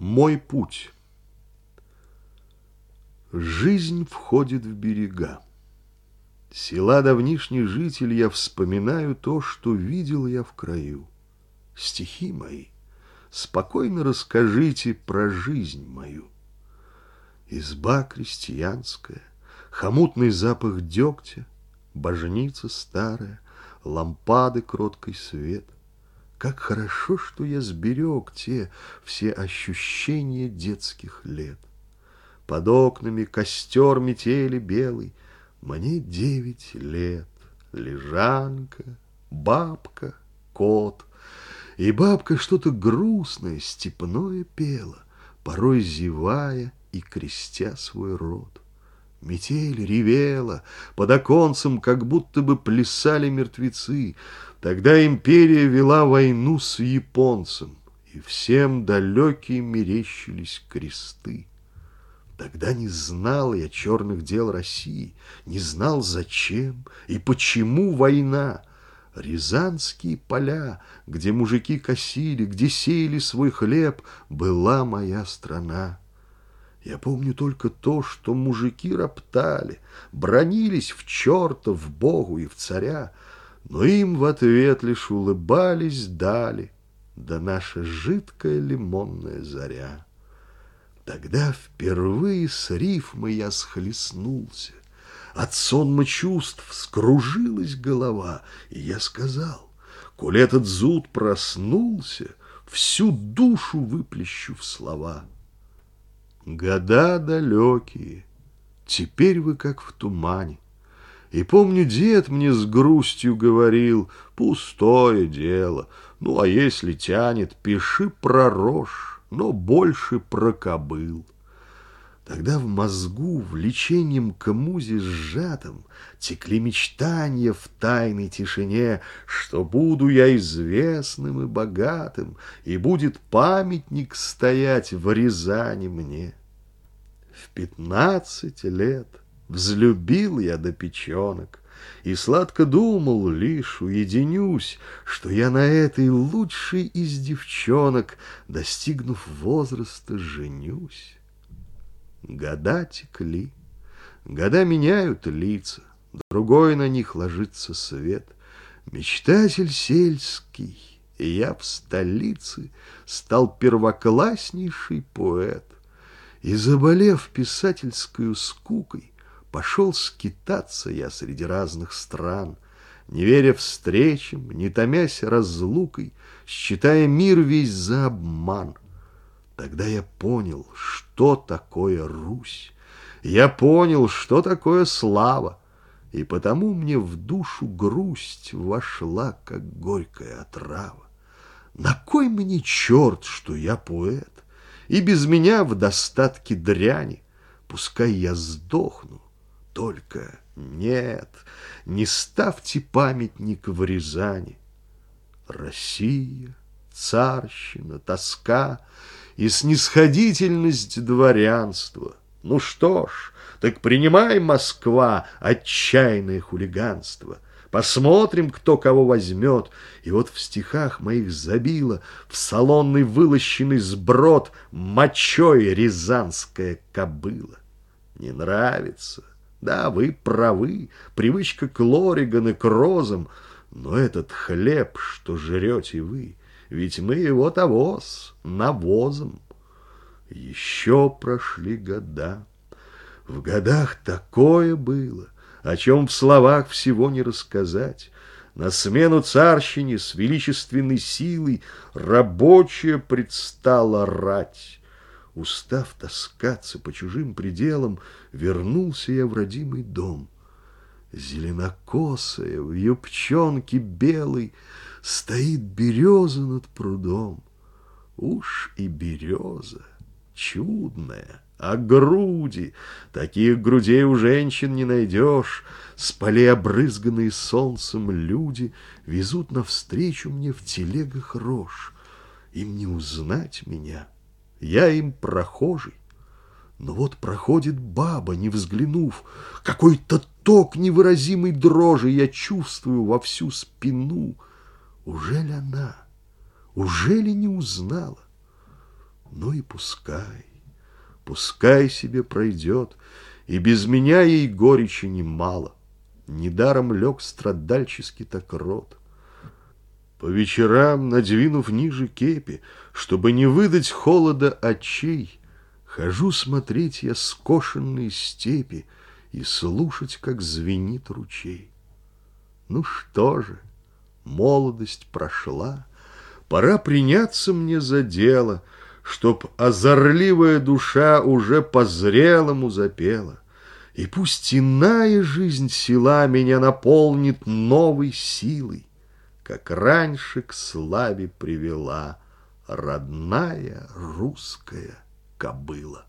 Мой путь. Жизнь входит в берега. Села давнишний житель, я вспоминаю то, что видел я в краю. Стихи мои, спокойно расскажите про жизнь мою. Изба крестьянская, хомутный запах дегтя, Божница старая, лампады кроткий свет — как хорошо, что я сберег те все ощущения детских лет. Под окнами костер метели белый, Мне девять лет, лежанка, бабка, кот. И бабка что-то грустное, степное пела, Порой зевая и крестя свой рот. Метель ревела, под оконцем как будто бы плясали мертвецы, Тогда империя вела войну с японцем, и всем далекие мерещились кресты. Тогда не знал я черных дел России, не знал, зачем и почему война. Рязанские поля, где мужики косили, где сеяли свой хлеб, была моя страна. Я помню только то, что мужики роптали, бронились в черта, в Богу и в царя, но им в ответ лишь улыбались дали, да наша жидкая лимонная заря. Тогда впервые с рифмой я схлестнулся, от сонма чувств скружилась голова, и я сказал, коль этот зуд проснулся, всю душу выплещу в слова. Года далекие, теперь вы как в тумане, и помню, дед мне с грустью говорил, пустое дело, ну а если тянет, пиши про рожь, но больше про кобыл. Тогда в мозгу, влечением к музе сжатым, Текли мечтания в тайной тишине, Что буду я известным и богатым, И будет памятник стоять в Рязани мне. В пятнадцать лет Взлюбил я до печенок и сладко думал лишь уединюсь, Что я на этой лучшей из девчонок, Достигнув возраста, женюсь. Года текли, года меняют лица, Другой на них ложится свет. Мечтатель сельский, и я в столице Стал первокласснейший поэт. И, заболев писательскую скукой, Пошел скитаться я среди разных стран, Не веря встречам, не томясь разлукой, Считая мир весь за обман. Тогда я понял, что такое Русь, Я понял, что такое слава, И потому мне в душу грусть Вошла, как горькая отрава. На кой мне черт, что я поэт, И без меня в достатке дряни, Пускай я сдохну, только нет, не ставьте памятник в Рязани. Россия, царщина, тоска и снисходительность дворянства. Ну что ж, так принимай, Москва, отчаянное хулиганство. Посмотрим, кто кого возьмет. И вот в стихах моих забила в салонный вылощенный сброд мочой рязанская кобыла. Не нравится, да, вы правы, привычка к лориган и к розам, но этот хлеб, что жрете вы, ведь мы его тогос навозом. Еще прошли года. В годах такое было, о чем в словах всего не рассказать. На смену царщине с величественной силой рабочая предстала рать. Устав таскаться по чужим пределам, вернулся я в родимый дом. Зеленокосая, в юбчонке белой, стоит береза над прудом. Уж и береза, чудная, а груди, таких грудей у женщин не найдешь. С полей обрызганные солнцем люди везут навстречу мне в телегах рожь. Им не узнать меня — я им прохожий. Но вот проходит баба, не взглянув, Какой-то ток невыразимой дрожи Я чувствую во всю спину. Ужели она? Ужели не узнала? Ну и пускай, пускай себе пройдет, И без меня ей горечи немало. Недаром лег страдальческий так рот. По вечерам, надвинув ниже кепи, Чтобы не выдать холода очей, Хожу смотреть я скошенные степи И слушать, как звенит ручей. Ну что же, молодость прошла, Пора приняться мне за дело, Чтоб озорливая душа Уже по-зрелому запела. И пусть иная жизнь села Меня наполнит новой силой, как раньше к славе привела родная русская кобыла.